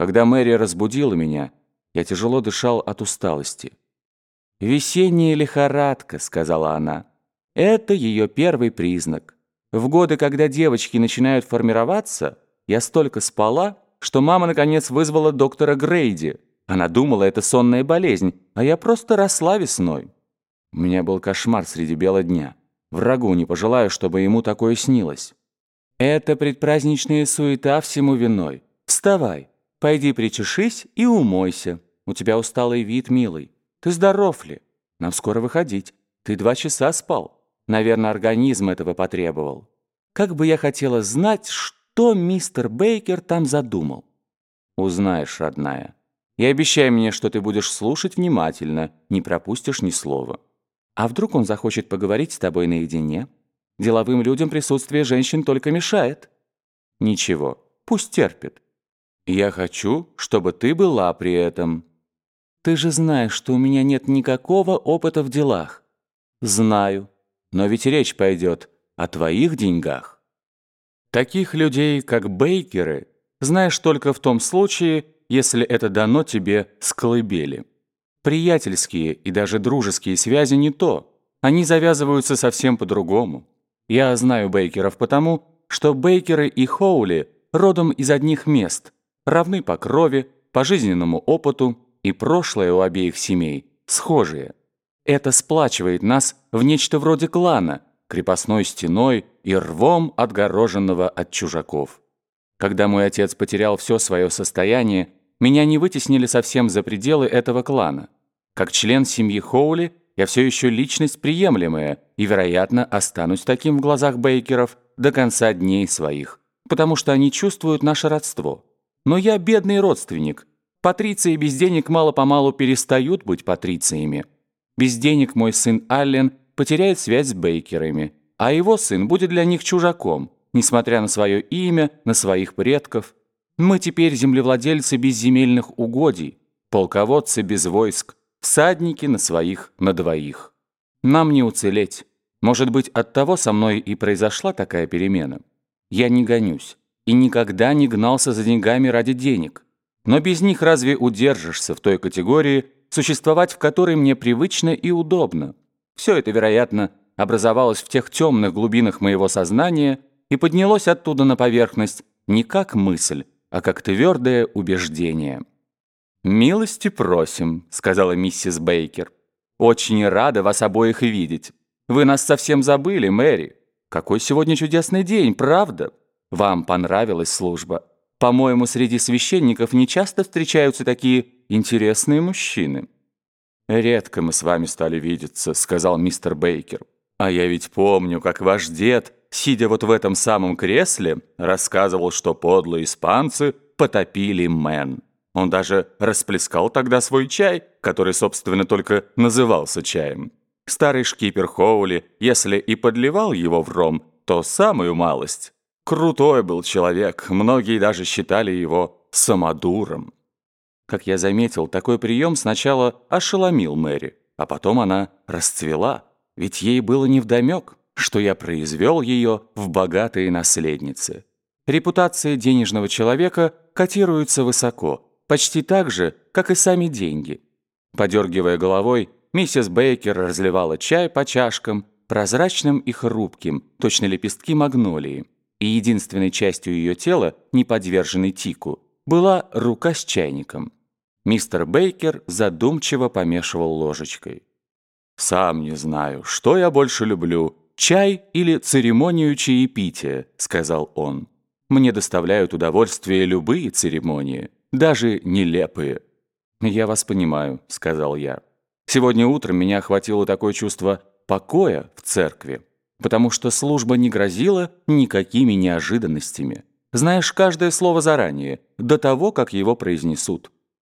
Когда Мэри разбудила меня, я тяжело дышал от усталости. «Весенняя лихорадка», — сказала она. «Это ее первый признак. В годы, когда девочки начинают формироваться, я столько спала, что мама, наконец, вызвала доктора Грейди. Она думала, это сонная болезнь, а я просто росла весной. У меня был кошмар среди бела дня. Врагу не пожелаю, чтобы ему такое снилось. Это предпраздничная суета всему виной. Вставай, пойди причешись и умойся. У тебя усталый вид, милый. Ты здоров ли? Нам скоро выходить. Ты два часа спал. Наверное, организм этого потребовал. Как бы я хотела знать, что мистер Бейкер там задумал. Узнаешь, родная. И обещай мне, что ты будешь слушать внимательно, не пропустишь ни слова. А вдруг он захочет поговорить с тобой наедине? Деловым людям присутствие женщин только мешает. Ничего, пусть терпит. Я хочу, чтобы ты была при этом. Ты же знаешь, что у меня нет никакого опыта в делах. Знаю. Но ведь речь пойдет о твоих деньгах. Таких людей, как Бейкеры, знаешь только в том случае, если это дано тебе с колыбели. Приятельские и даже дружеские связи не то. Они завязываются совсем по-другому. Я знаю Бейкеров потому, что Бейкеры и Хоули родом из одних мест, равны по крови, по жизненному опыту, и прошлое у обеих семей схожие. Это сплачивает нас в нечто вроде клана, крепостной стеной и рвом отгороженного от чужаков. Когда мой отец потерял все свое состояние, меня не вытеснили совсем за пределы этого клана. Как член семьи Хоули, я все еще личность приемлемая и, вероятно, останусь таким в глазах Бейкеров до конца дней своих, потому что они чувствуют наше родство. Но я бедный родственник. Патриции без денег мало-помалу перестают быть патрициями. Без денег мой сын Аллен потеряет связь с Бейкерами, а его сын будет для них чужаком, несмотря на свое имя, на своих предков – мы теперь землевладельцы без земельных угодий, полководцы без войск, всадники на своих на двоих. Нам не уцелеть. Может быть, от того со мной и произошла такая перемена. Я не гонюсь и никогда не гнался за деньгами ради денег. Но без них разве удержишься в той категории, существовать в которой мне привычно и удобно? Все это, вероятно, образовалось в тех темных глубинах моего сознания и поднялось оттуда на поверхность не как мысль, а как твердое убеждение. «Милости просим», — сказала миссис Бейкер. «Очень рада вас обоих видеть. Вы нас совсем забыли, Мэри. Какой сегодня чудесный день, правда? Вам понравилась служба. По-моему, среди священников не часто встречаются такие интересные мужчины». «Редко мы с вами стали видеться», — сказал мистер Бейкер. «А я ведь помню, как ваш дед сидя вот в этом самом кресле, рассказывал, что подлые испанцы потопили Мэн. Он даже расплескал тогда свой чай, который, собственно, только назывался чаем. Старый шкипер Хоули, если и подливал его в ром, то самую малость. Крутой был человек, многие даже считали его самодуром. Как я заметил, такой прием сначала ошеломил Мэри, а потом она расцвела, ведь ей было невдомек что я произвел ее в богатые наследницы. Репутация денежного человека котируется высоко, почти так же, как и сами деньги. Подергивая головой, миссис Бейкер разливала чай по чашкам, прозрачным и хрупким, точно лепестки магнолии. И единственной частью ее тела, не подверженной тику, была рука с чайником. Мистер Бейкер задумчиво помешивал ложечкой. «Сам не знаю, что я больше люблю, «Чай или церемонию чаепития», — сказал он. «Мне доставляют удовольствие любые церемонии, даже нелепые». «Я вас понимаю», — сказал я. «Сегодня утром меня охватило такое чувство покоя в церкви, потому что служба не грозила никакими неожиданностями. Знаешь каждое слово заранее, до того, как его произнесут.